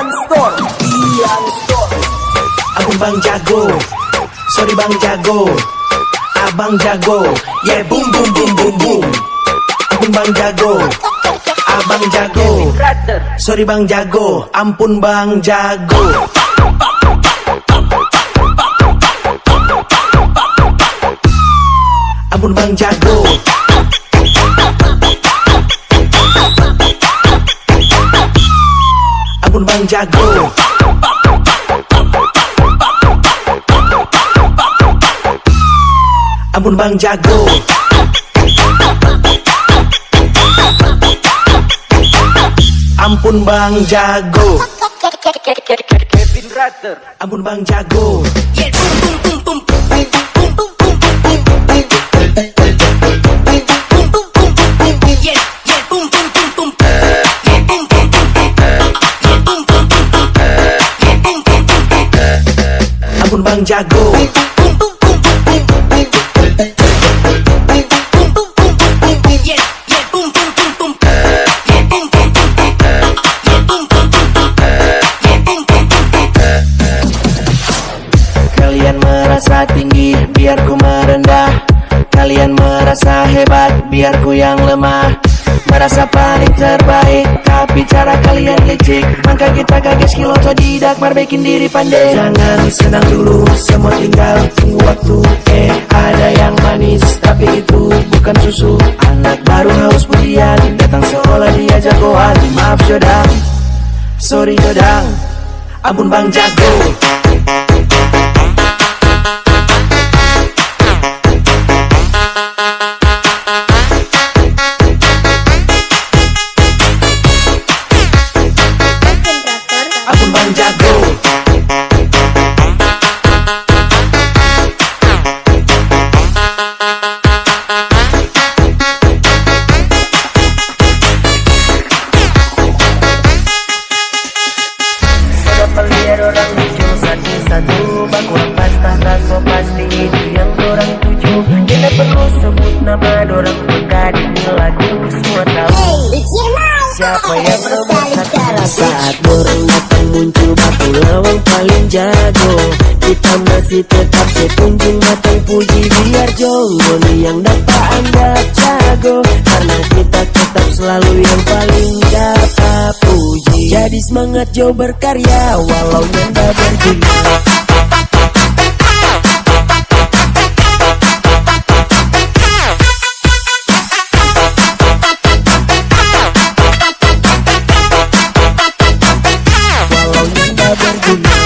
Ian Store Ian Store Aku Bang Jago. Sorry Bang Jago. Abang Jago. Yeah boom boom boom boom boom. Aku Bang Jago. Abang Jago. Sorry Bang Jago. Ampun Bang Jago. Ampun Bang Jago. Jago. Ampun Bang Jago. Ampun Bang Jago. Kevin Rater Ampun Bang Jago Ampun Bang Jago. Kalian merasa tinggi biar ku merendah. Kalian merasa hebat biar ku yang lemah Merasa paling terbaik tapi cara kalian licik. Maka kita kaget skill otodidak marbekin diri pandai. Jangan senang dulu semua tinggal tunggu waktu. Eh ada yang manis tapi itu bukan susu. Anak baru haus pujian datang seolah dia jagoan Maaf Jodang Sorry Jodang Ampun Bang Jago orang lucu Satu-satu Bakuan pasta raso pasti itu yang orang tuju. Tidak perlu sebut nama orang Maka di lagu semua tahu. Siapa yang satu Saat dorang datang muncul batu lawang paling jago. Kita masih tetap sekunjung datang puji biar jongo nih yang dapat anda jago. Karena kita tetap selalu yang paling dapat puji jadi semangat jauh berkarya Walau nyanda berguna. Walau berguna.